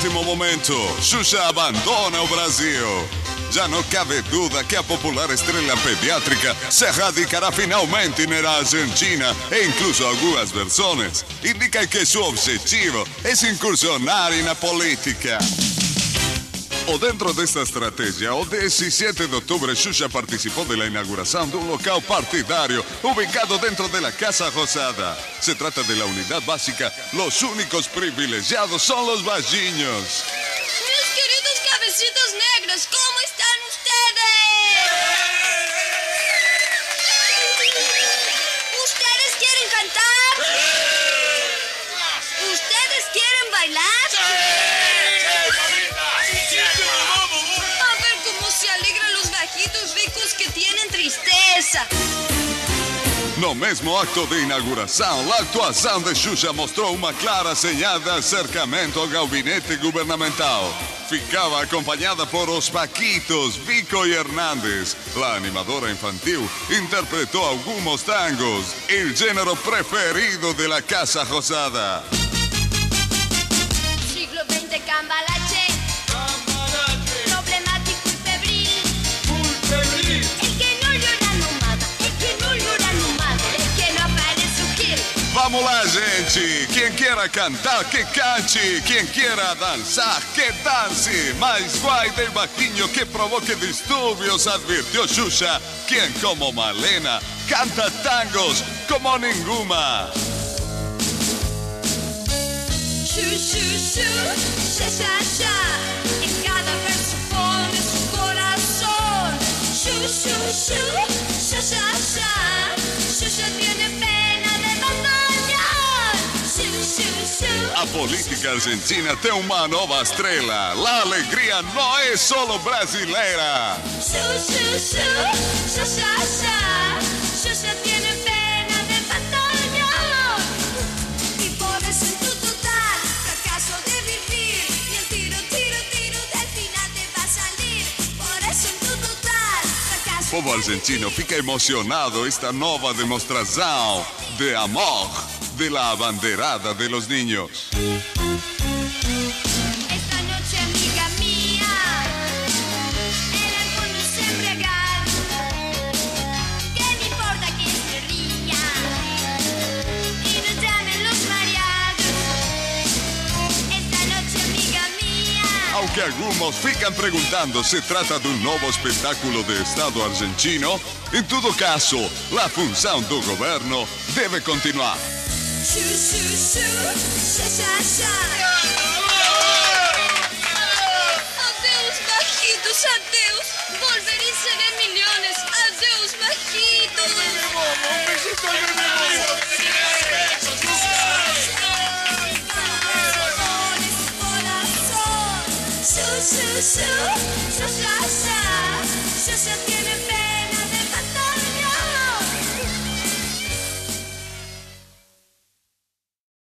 último momento, Xuxa abandona o Brasil. Já não cabe dúvida que a popular estrela pediátrica se radicará finalmente na Argentina e incluso algumas versões indicam que seu objetivo é incursionar na política. O dentro desta estratégia, o 17 de outubro, Xuxa participou da inauguração de um local partidário ubicado dentro da Casa Rosada. Se trata da unidade básica, os únicos privilegiados são os baixinhos. Mis queridos cabecitos negros, ¿cómo están ustedes? ¿Ustedes quieren cantar? Tristeza. No mesmo acto de inauguração, a atuação de Xuxa mostrou uma clara señal de acercamento ao gabinete governamental. Ficava acompanhada por os Paquitos, Vico e Hernández. A animadora infantil interpretou alguns tangos, el género preferido de la Casa Rosada. Siglo XX Vamos lá, gente! Quem queira cantar, que cante! Quem queira dançar, que dance! Mas vai del baquinho que provoque distúrbios, advirtió Xuxa, quien como Malena canta tangos como ninguna. Shu, shu, shu. Política argentina tem uma nova estrela. A alegria não é solo brasileira. Povo argentino fica emocionado esta nova demonstração de amor de la abanderada de los niños. Aunque algunos fican preguntando se trata de un nuevo espectáculo de Estado argentino, en todo caso, la función del gobierno debe continuar. shu, shu, shu, su, su, su casa, su, su tiene fe.